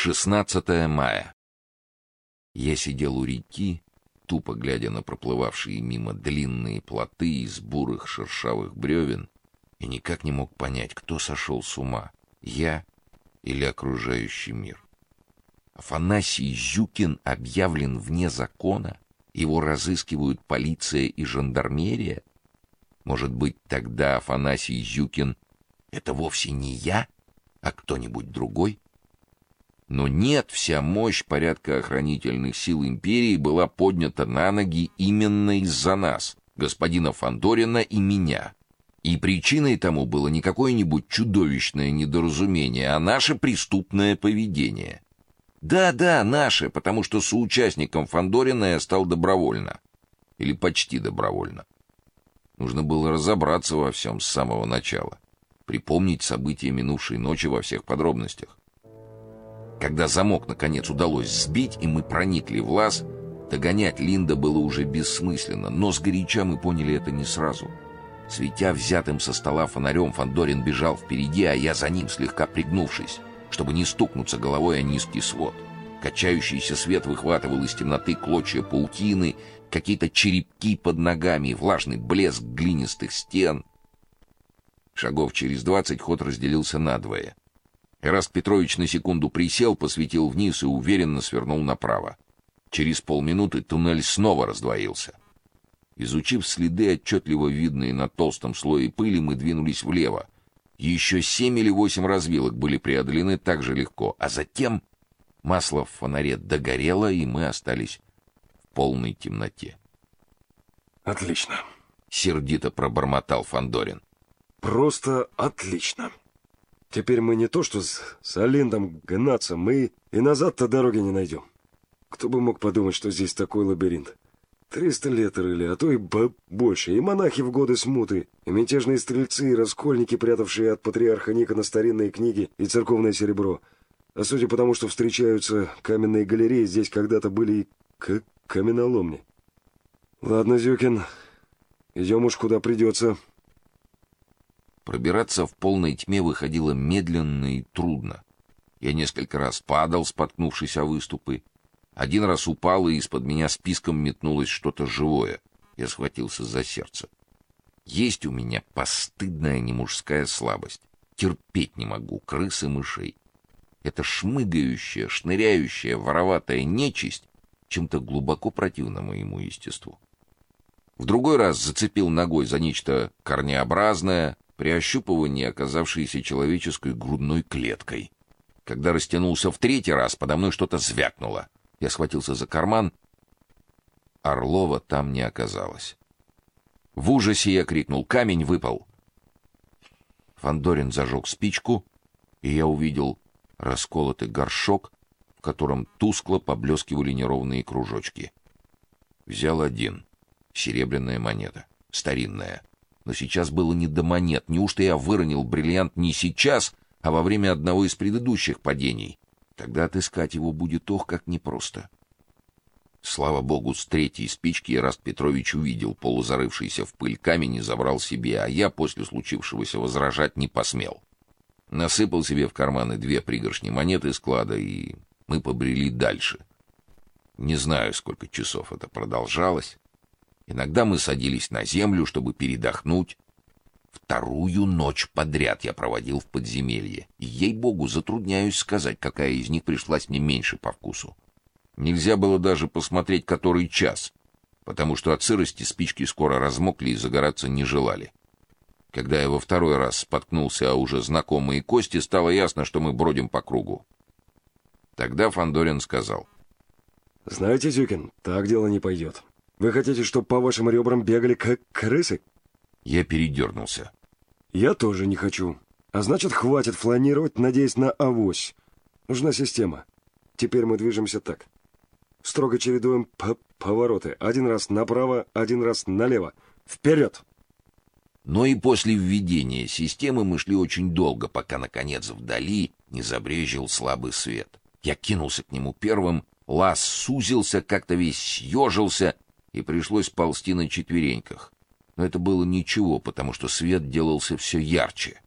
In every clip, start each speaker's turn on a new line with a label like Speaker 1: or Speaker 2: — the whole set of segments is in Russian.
Speaker 1: 16 мая. Я сидел у реки, тупо глядя на проплывавшие мимо длинные плоты из бурых шершавых бревен, и никак не мог понять, кто сошел с ума: я или окружающий мир. Афанасий Зюкин объявлен вне закона, его разыскивают полиция и жандармерия. Может быть, тогда Афанасий Зюкин это вовсе не я, а кто-нибудь другой? Но нет, вся мощь порядка охранительных сил империи была поднята на ноги именно из-за нас, господина Фандорина и меня. И причиной тому было не какое-нибудь чудовищное недоразумение, а наше преступное поведение. Да-да, наше, потому что соучастником Фандорина я стал добровольно. Или почти добровольно. Нужно было разобраться во всем с самого начала, припомнить события минувшей ночи во всех подробностях. Когда замок наконец удалось сбить и мы проникли в лаз, догонять Линда было уже бессмысленно, но сгоряча мы поняли это не сразу. Светя взятым со стола фонарем, Фандорин бежал впереди, а я за ним, слегка пригнувшись, чтобы не стукнуться головой о низкий свод. Качающийся свет выхватывал из темноты клочья паутины, какие-то черепки под ногами, влажный блеск глинистых стен. Шагов через двадцать ход разделился надвое — Эраст Петрович на секунду присел, посветил вниз и уверенно свернул направо. Через полминуты туннель снова раздвоился. Изучив следы, отчетливо видные на толстом слое пыли, мы двинулись влево. Еще семь или восемь развилок были преодолены так же легко, а затем масло в фонаре догорело, и мы остались в полной темноте.
Speaker 2: Отлично,
Speaker 1: сердито пробормотал Фандорин.
Speaker 2: Просто отлично. Теперь мы не то что с, с Алиндом гнаться, мы и назад-то дороги не найдем. Кто бы мог подумать, что здесь такой лабиринт? Триста лет рыли, а то и больше. И монахи в годы смуты, и мятежные стрельцы, и раскольники, прятавшие от патриарха Никона старинные книги и церковное серебро. А судя по тому, что встречаются каменные галереи, здесь когда-то были и к каменоломни. Ладно, Зюкин, идем уж куда придется.
Speaker 1: Пробираться в полной тьме выходило медленно и трудно. Я несколько раз падал, споткнувшись о выступы. Один раз упал, и из-под меня списком метнулось что-то живое. Я схватился за сердце. Есть у меня постыдная немужская слабость. Терпеть не могу крыс и мышей. Это шмыгающая, шныряющая, вороватая нечисть чем-то глубоко противна моему естеству. В другой раз зацепил ногой за нечто корнеобразное, при ощупывании оказавшейся человеческой грудной клеткой. Когда растянулся в третий раз, подо мной что-то звякнуло. Я схватился за карман. Орлова там не оказалось. В ужасе я крикнул: "Камень выпал!" Фандорин зажег спичку, и я увидел расколотый горшок, в котором тускло поблескивали неровные кружочки. Взял один серебряная монета, старинная. Но сейчас было не до монет. Неужто я выронил бриллиант не сейчас, а во время одного из предыдущих падений? Тогда отыскать его будет ох, как непросто. Слава богу, с третьей спички Раст Петрович увидел полузарывшийся в пыль камень и забрал себе, а я после случившегося возражать не посмел. Насыпал себе в карманы две пригоршни монет из склада, и мы побрели дальше. Не знаю, сколько часов это продолжалось. Иногда мы садились на землю, чтобы передохнуть. Вторую ночь подряд я проводил в подземелье. И ей-богу, затрудняюсь сказать, какая из них пришлась мне меньше по вкусу. Нельзя было даже посмотреть, который час, потому что от сырости спички скоро размокли и загораться не желали. Когда я во второй раз споткнулся о уже знакомые кости, стало ясно, что мы бродим по кругу. Тогда Фандорин сказал:
Speaker 2: "Знаете, Зюкин, так дело не пойдет. Вы хотите, чтобы по вашим ребрам бегали как крысы?
Speaker 1: Я передернулся.
Speaker 2: Я тоже не хочу. А значит, хватит фланировать, надеясь на авось. Нужна система. Теперь мы движемся так. Строго чередуем по повороты. Один раз направо, один раз налево. Вперед!
Speaker 1: Но и после введения системы мы шли очень долго, пока наконец вдали не забрезжил слабый свет. Я кинулся к нему первым, лаз сузился, как-то весь съежился и пришлось ползти на четвереньках. Но это было ничего, потому что свет делался все ярче.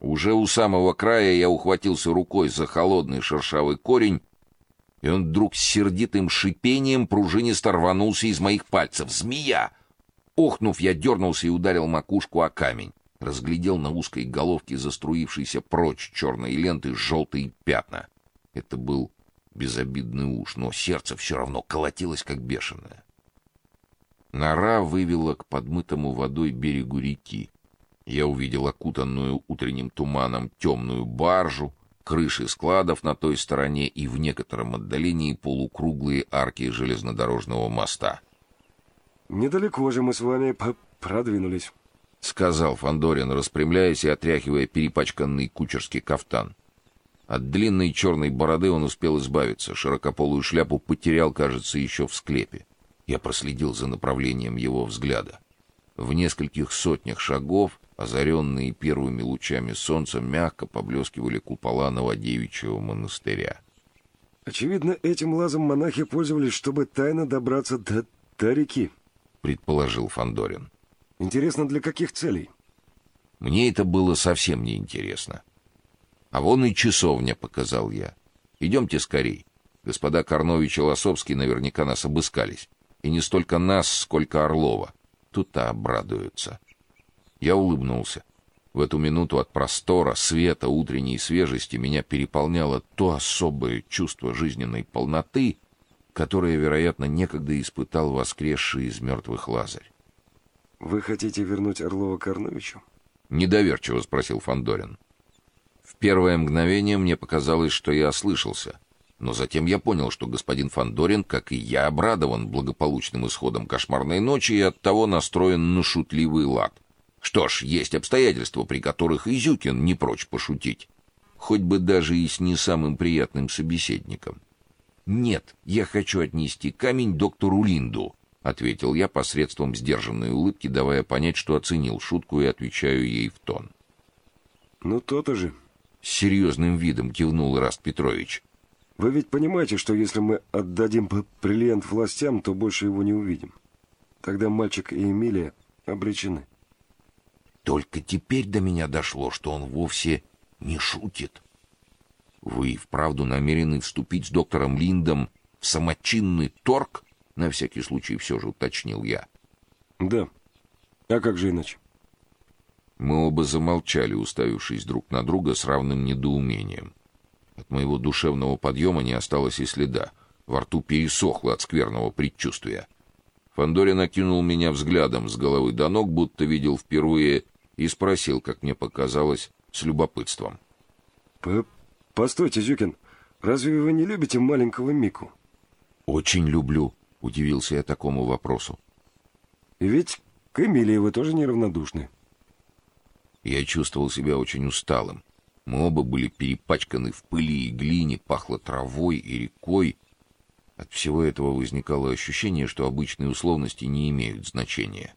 Speaker 1: Уже у самого края я ухватился рукой за холодный шершавый корень, и он вдруг с сердитым шипением пружинисто рванулся из моих пальцев. Змея! Охнув, я дернулся и ударил макушку о камень. Разглядел на узкой головке заструившейся прочь черной ленты желтые пятна. Это был безобидный уж, но сердце все равно колотилось как бешеное. Нора вывела к подмытому водой берегу реки. Я увидел окутанную утренним туманом темную баржу, крыши складов на той стороне и в некотором отдалении полукруглые арки железнодорожного моста.
Speaker 2: Недалеко же мы с вами продвинулись,
Speaker 1: сказал Фандорин, распрямляясь и отряхивая перепачканный кучерский кафтан. От длинной черной бороды он успел избавиться, широкополую шляпу потерял, кажется, еще в склепе. Я проследил за направлением его взгляда. В нескольких сотнях шагов, озаренные первыми лучами солнца, мягко поблескивали купола Новодевичьего монастыря.
Speaker 2: Очевидно, этим лазом монахи пользовались, чтобы тайно добраться до, до реки,
Speaker 1: предположил Фандорин.
Speaker 2: Интересно, для каких целей?
Speaker 1: Мне это было совсем не интересно. А вон и часовня, показал я. Идемте скорей. Господа Карнович и Лосовский наверняка нас обыскались. И не столько нас, сколько Орлова. Тут-то обрадуются. Я улыбнулся. В эту минуту от простора, света, утренней свежести меня переполняло то особое чувство жизненной полноты, которое, вероятно, некогда испытал воскресший из мертвых Лазарь.
Speaker 2: Вы хотите вернуть Орлова Карновичу?
Speaker 1: недоверчиво спросил Фандорин. В первое мгновение мне показалось, что я ослышался, но затем я понял, что господин Фандорин, как и я, обрадован благополучным исходом кошмарной ночи и оттого настроен на шутливый лад. Что ж, есть обстоятельства, при которых Изюкин не прочь пошутить, хоть бы даже и с не самым приятным собеседником. Нет, я хочу отнести камень доктору Линду, ответил я посредством сдержанной улыбки, давая понять, что оценил шутку и отвечаю ей в тон.
Speaker 2: Ну то-то же,
Speaker 1: с серьезным видом кивнул Раст Петрович.
Speaker 2: Вы ведь понимаете, что если мы отдадим бриллиант властям, то больше его не увидим. Тогда мальчик и Эмилия обречены.
Speaker 1: Только теперь до меня дошло, что он вовсе не шутит. Вы вправду намерены вступить с доктором Линдом в самочинный торг? На всякий случай все же уточнил я.
Speaker 2: Да. А как же иначе?
Speaker 1: Мы оба замолчали, уставившись друг на друга с равным недоумением. От моего душевного подъема не осталось и следа. Во рту пересохло от скверного предчувствия. Фандорин окинул меня взглядом с головы до ног, будто видел впервые, и спросил, как мне показалось, с любопытством:
Speaker 2: "Постойте, Зюкин, разве вы не любите маленького Мику?"
Speaker 1: "Очень люблю", удивился я такому вопросу.
Speaker 2: "И ведь к Эмилии вы тоже неравнодушны".
Speaker 1: Я чувствовал себя очень усталым. Мы оба были перепачканы в пыли и глине, пахло травой и рекой. От всего этого возникало ощущение, что обычные условности не имеют значения.